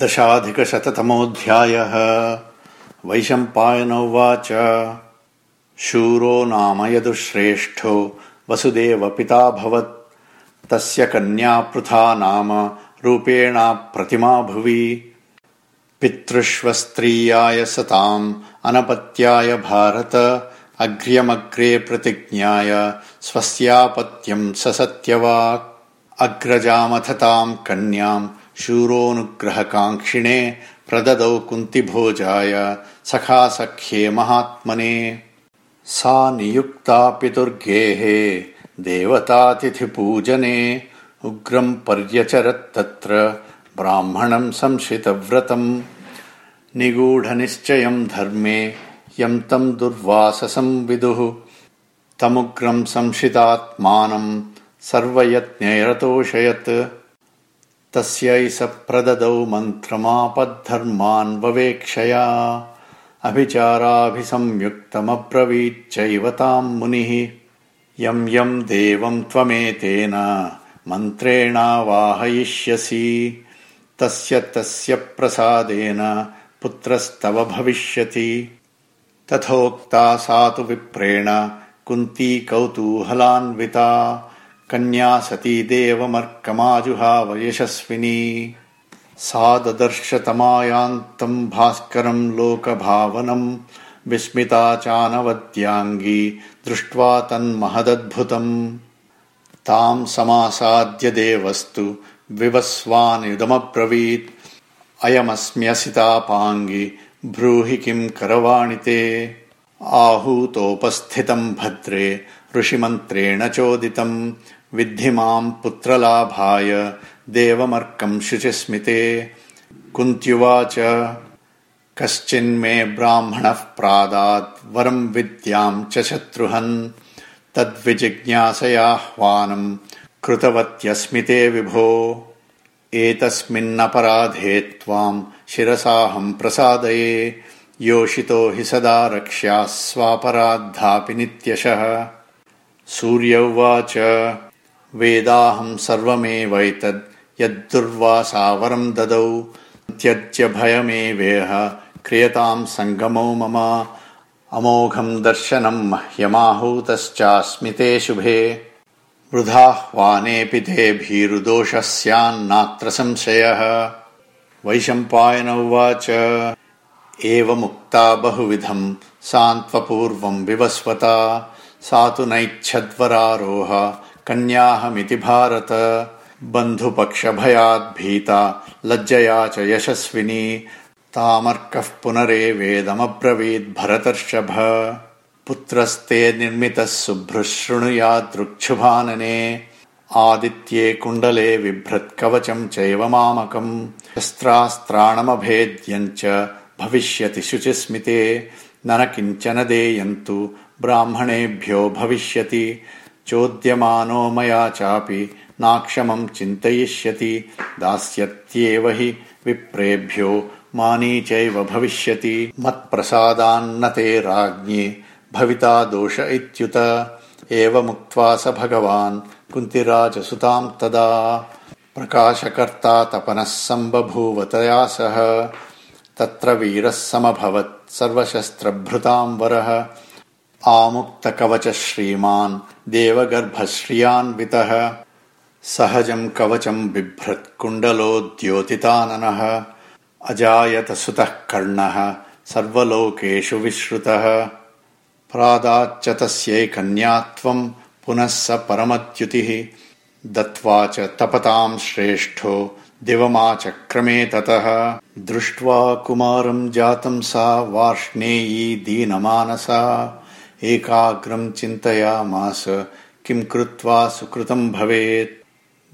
दशाधिकशततमोऽध्यायः। वैशम्पायन उवाच शूरो नाम यदुश्रेष्ठो वसुदेवपिताभवत्। तस्य कन्या पृथा नाम रूपेणाप्रतिमा भुवि। पितृष्वस्त्रीयाय सताम् अनपत्याय भारत। अग्र्यमग्रे प्रतिज्ञाय स्वस्यापत्यम् ससत्यवाक् अग्रजामथताम् कन्याम् शूरोऽनुग्रहकाङ्क्षिणे प्रददौ कुन्तिभोजाय सखासख्ये महात्मने। सा नियुक्ता पितुर्गेः देवतातिथिपूजने उग्रम् पर्यचरत्तत्र ब्राह्मणम् संशितव्रतम्। निगूढनिश्चयम् धर्मे यम् तम् दुर्वाससं विदुः। तमुग्रम् संशितात्मानम् सर्वयत्नैरतोषयत् तस्यै स प्रददौ मन्त्रमापद्धर्मान्ववेक्षया अभिचाराभिसंयुक्तमब्रवीच्चैव ताम् मुनिः। यम् यम् देवम् त्वमेतेन मन्त्रेणावाहयिष्यसि। तस्य तस्य प्रसादेन पुत्रस्तव भविष्यति। तथोक्ता सा तु विप्रेण कुन्ती कौतूहलान्विता कन्या सती देवमर्कमाजुहाव यशस्विनी सा ददर्शतमायान्तम् भास्करम् लोकभावनम् विस्मिता चानवद्याङ्गी दृष्ट्वा तन्महदद्भुतम्। ताम् समासाद्य देवस्तु विवस्वानिदमब्रवीत्। अयमस्म्यसितापाङ्गि ब्रूहि किम् करवाणि ते? आहूतोपस्थितम् भद्रे ऋषिमन्त्रेण चोदितम् विद्धि माम् पुत्रलाभाय देवमर्कम् शुचिस्मिते। कुन्त्युवाच कश्चिन्मे ब्राह्मणः प्रादात् वरम् विद्याम् च शत्रुहन्। तद्विजिज्ञासयाह्वानम् कृतवत्यस्मिते विभो। एतस्मिन्नपराधे त्वाम् शिरसाहम् प्रसादये। योषितो हि सदा रक्ष्या स्वापराद्धापि नित्यशः। सूर्य उवाच वेदाहम् सर्वमेवैतद् यद्दुर्वासावरम् ददौ त्यज्य भयमेवेह क्रियताम् सङ्गमो मम अमोघम् दर्शनम् मह्यमाहूतश्चास्मि ते शुभे। वृथाह्वानेऽपि ते भीरुदोषः स्यान्नात्र संशयः। वैशम्पायन उवाच एवमुक्ता बहुविधम् सान्त्वपूर्वम् विवस्वता सा तु नैच्छद्वरारोह कन्याहमिति भारत। बन्धुपक्षभयाद्भीता लज्जया च यशस्विनी। तामर्कः पुनरेवेदमब्रवीद्भरतर्षभ पुत्रस्ते निर्मितः शुभ्रः शृणुयादृक्षुभानने आदित्ये कुण्डले बिभ्रत्कवचम् चैव मामकम्। शस्त्रास्त्राणमभेद्यम् च भविष्यति शुचिस्मिते। न न किञ्चन देयन्तु ब्राह्मणेभ्यो भविष्यति चोद्यमानो मया चापि नाक्षमम् चिन्तयिष्यति दास्यत्येव हि विप्रेभ्यो मानी चैव भविष्यति। मत्प्रसादान्न ते राज्ञि भविता दोष इत्युत। एवमुक्त्वा स भगवान् कुन्तिराजसुताम् तदा। प्रकाशकर्ता तपनः सम्बभूव तया सह। तत्र वीरः समभवत् सर्वशस्त्रभृताम् वरः आमुक्तकवच श्रीमान् देवगर्भश्रियान्वितः सहजम् कवचम् बिभ्रत् कुण्डलोद्योतिताननः अजायत सुतः कर्णः सर्वलोकेषु विश्रुतः। प्रादाच्च तस्यै कन्यात्वम् पुनः स परमद्युतिः दत्त्वा च तपताम् श्रेष्ठो दिवमाचक्रमे ततः। दृष्ट्वा कुमारम् जातम् सा वार्ष्णेयी दीनमानसा एकाग्रम् चिन्तयामास किम् कृत्वा सुकृतम् भवेत्।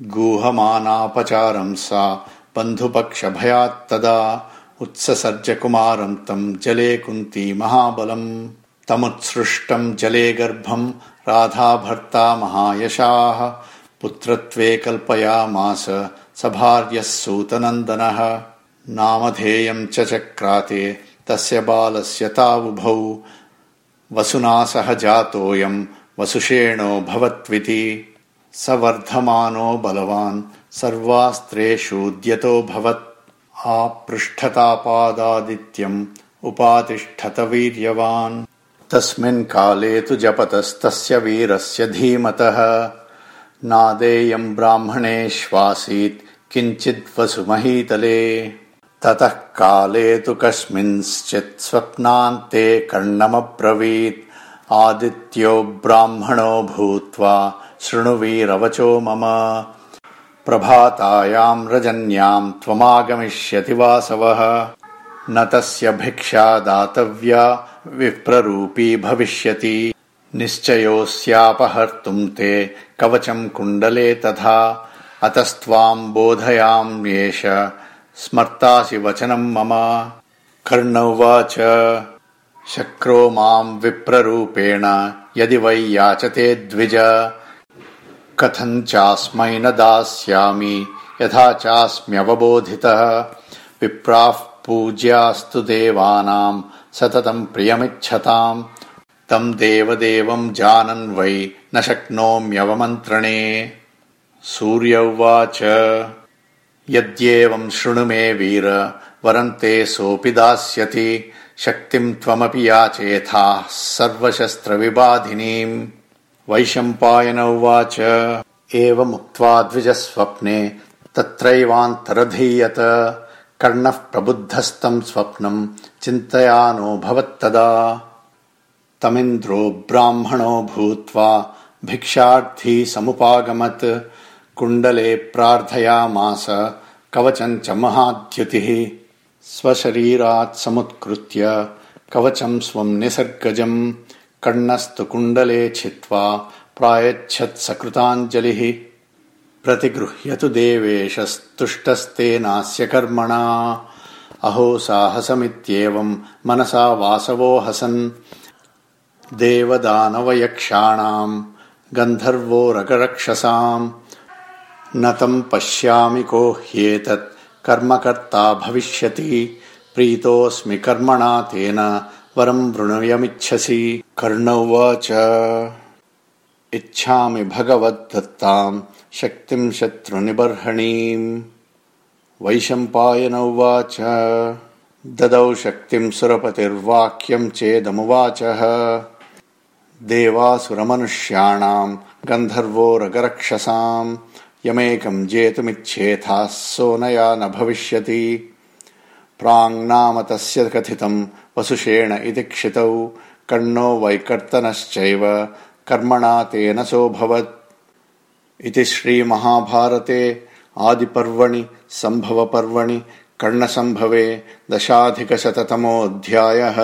गूहमानापचारम् सा बन्धुपक्षभयात्तदा उत्ससर्जकुमारम् तम् जले कुन्ती महाबलम् तमुत्सृष्टम् जले गर्भम् राधाभर्ता महायशाः। पुत्रत्वे कल्पयामास स भार्यः सूतनन्दनः। नामधेयम् च चक्राते तस्य बालस्य तावुभौ वसुना सह जातोऽयम् वसुषेणो भवत्विति स वर्धमानो बलवान् सर्वास्त्रेषूद्यतो भवत्। आपृष्ठतापादादित्यम् उपातिष्ठत वीर्यवान्। तस्मिन् काले तु जपतस्तस्य वीरस्य धीमतः। नादेयम् ब्राह्मणेष्वासीत् किञ्चिद्वसुमहीतले ततः काले तु कस्मिंश्चित् स्वप्नान्ते कर्णमब्रवीत्। आदित्यो ब्राह्मणो भूत्वा शृणुवीरवचो मम। प्रभातायाम् रजन्याम् त्वमागमिष्यति वासवः। न तस्य भिक्षा दातव्या विप्ररूपी भविष्यति। निश्चयोऽस्यापहर्तुम् ते कवचम् कुण्डले तथा। अतस्त्वाम् बोधयाम्येष स्मर्तासि वचनम् मम। कर्ण शक्रो माम् विप्ररूपेण यदि वै याचते द्विज। कथम् चास्मै न दास्यामि यथा चास्म्यवबोधितः। विप्राः पूज्यास्तु देवानाम् सततम् प्रियमिच्छताम्। तम् देवदेवम् जानन् वै न शक्नोम्यवमन्त्रणे। सूर्य उवाच यद्येवम् शृणु मे वीर वरन्ते सोऽपि दास्यति शक्तिम् त्वमपि याचेथाः सर्वशस्त्रविबाधिनीम् वैशम्पायन उवाच। एवमुक्त्वा द्विजस्वप्ने तत्रैवान्तरधीयत। कर्णः प्रबुद्धस्तम् स्वप्नम् चिन्तयानो भवत्तदा। तमिन्द्रो ब्राह्मणो भूत्वा भिक्षार्थी समुपागमत् कुण्डले प्रार्थयामास कवचम् च महाद्युतिः। स्वशरीरात् समुत्कृत्य कवचम् स्वम् निसर्गजम् कर्णस्तु कुण्डले छित्त्वा प्रायच्छत्सकृताञ्जलिः प्रतिगृह्यतु देवेशस्तुष्टस्तेनास्य कर्मणा अहो साहसमित्येवम् मनसा वासवो हसन्। देवदानवयक्षाणाम् गन्धर्वोरगरक्षसाम् न तम् पश्यामि को ह्येतत् कर्मकर्ता भविष्यति। प्रीतोऽस्मि कर्मणा तेन वरम् वृणुयमिच्छसि। कर्ण उवाच इच्छामि भगवद्दत्ताम् शक्तिम् शत्रुनिबर्हणीम्। वैशम्पायन उवाच ददौ शक्तिम् सुरपतिर्वाक्यम् चेदमुवाचः। देवासुरमनुष्याणाम् गन्धर्वोरगरक्षसाम् यमेकम् जेतुमिच्छेथाः सोनया न भविष्यति। प्राङ्नाम तस्य कथितम् वसुषेण इति क्षितौ। कर्णो वैकर्तनश्चैव कर्मणा तेन सोऽभवत्। इति श्रीमहाभारते आदिपर्वणि सम्भवपर्वणि कर्णसम्भवे दशाधिकशततमोऽध्यायः